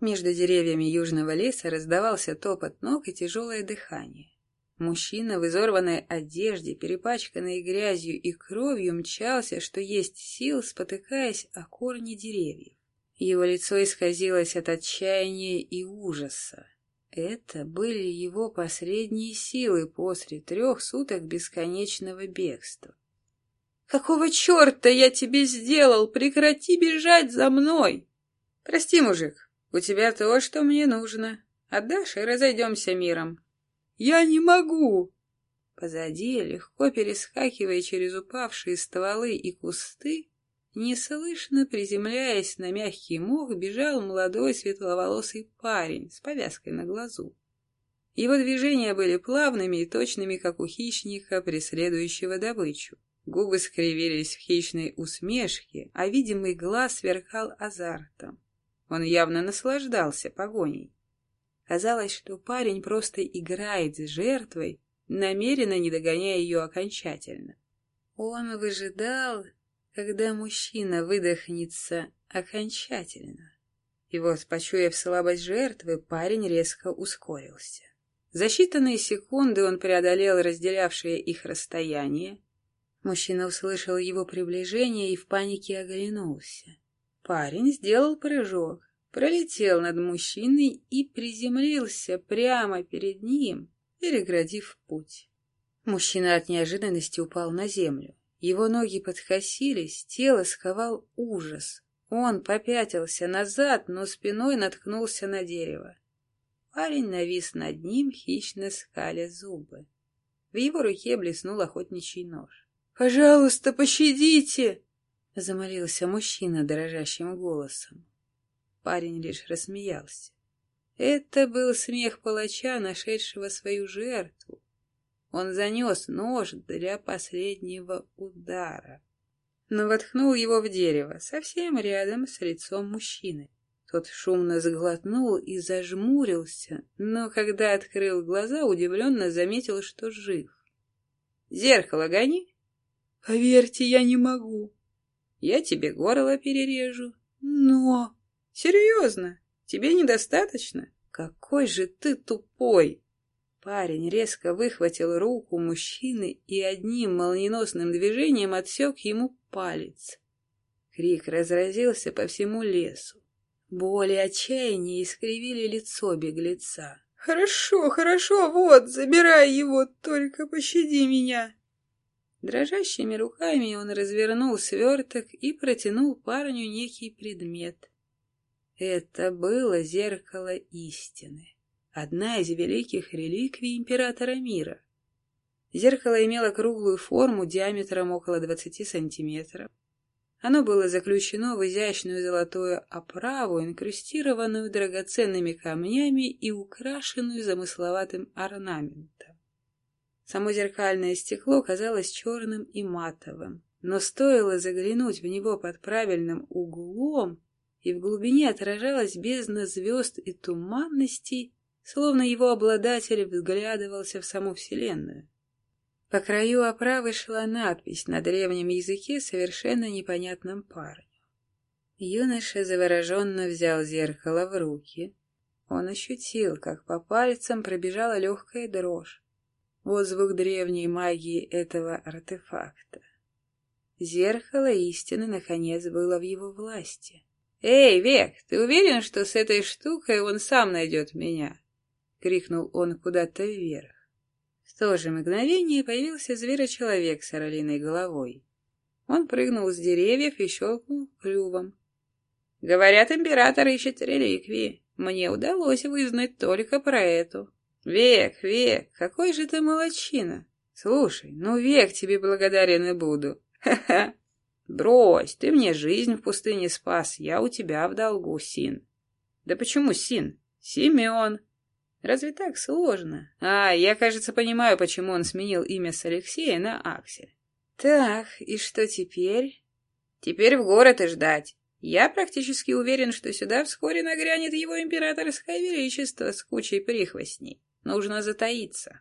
Между деревьями южного леса раздавался топот ног и тяжелое дыхание. Мужчина в изорванной одежде, перепачканной грязью и кровью, мчался, что есть сил, спотыкаясь о корни деревьев. Его лицо исказилось от отчаяния и ужаса. Это были его последние силы после трех суток бесконечного бегства. «Какого черта я тебе сделал? Прекрати бежать за мной!» «Прости, мужик, у тебя то, что мне нужно. Отдашь и разойдемся миром». «Я не могу!» Позади, легко перескакивая через упавшие стволы и кусты, неслышно приземляясь на мягкий мох, бежал молодой светловолосый парень с повязкой на глазу. Его движения были плавными и точными, как у хищника, преследующего добычу. Губы скривились в хищной усмешке, а видимый глаз сверкал азартом. Он явно наслаждался погоней. Казалось, что парень просто играет с жертвой, намеренно не догоняя ее окончательно. Он выжидал, когда мужчина выдохнется окончательно. И вот, почуяв слабость жертвы, парень резко ускорился. За считанные секунды он преодолел разделявшее их расстояние. Мужчина услышал его приближение и в панике оглянулся. Парень сделал прыжок, пролетел над мужчиной и приземлился прямо перед ним, переградив путь. Мужчина от неожиданности упал на землю. Его ноги подкосились, тело сковал ужас. Он попятился назад, но спиной наткнулся на дерево. Парень навис над ним, хищно скаля зубы. В его руке блеснул охотничий нож. «Пожалуйста, пощадите!» — замолился мужчина дрожащим голосом. Парень лишь рассмеялся. Это был смех палача, нашедшего свою жертву. Он занес нож для последнего удара, но воткнул его в дерево, совсем рядом с лицом мужчины. Тот шумно сглотнул и зажмурился, но когда открыл глаза, удивленно заметил, что жив. «Зеркало гони!» «Поверьте, я не могу!» «Я тебе горло перережу!» «Но...» «Серьезно? Тебе недостаточно? Какой же ты тупой!» Парень резко выхватил руку мужчины и одним молниеносным движением отсек ему палец. Крик разразился по всему лесу. Боль и отчаяние искривили лицо беглеца. «Хорошо, хорошо, вот, забирай его, только пощади меня!» Дрожащими руками он развернул сверток и протянул парню некий предмет. Это было зеркало истины одна из великих реликвий императора мира. Зеркало имело круглую форму диаметром около 20 сантиметров. Оно было заключено в изящную золотую оправу, инкрустированную драгоценными камнями и украшенную замысловатым орнаментом. Само зеркальное стекло казалось черным и матовым, но стоило заглянуть в него под правильным углом, и в глубине отражалась бездна звезд и туманностей, словно его обладатель взглядывался в саму Вселенную. По краю оправы шла надпись на древнем языке, совершенно непонятном парню. Юноша завороженно взял зеркало в руки. Он ощутил, как по пальцам пробежала легкая дрожь. Вот звук древней магии этого артефакта. Зеркало истины, наконец, было в его власти. «Эй, Век, ты уверен, что с этой штукой он сам найдет меня?» — крикнул он куда-то вверх. В то же мгновение появился зверочеловек с орлиной головой. Он прыгнул с деревьев и щелкнул клювом. «Говорят, император ищет реликвии. Мне удалось вызнать только про эту. Век, Век, какой же ты молочина! Слушай, ну век тебе благодарен и буду. Ха-ха! Брось, ты мне жизнь в пустыне спас, я у тебя в долгу, Син. Да почему Син? Семен. Разве так сложно? А, я, кажется, понимаю, почему он сменил имя с Алексея на Аксель. Так, и что теперь? Теперь в город и ждать. Я практически уверен, что сюда вскоре нагрянет его императорское величество с кучей прихвостней. Нужно затаиться.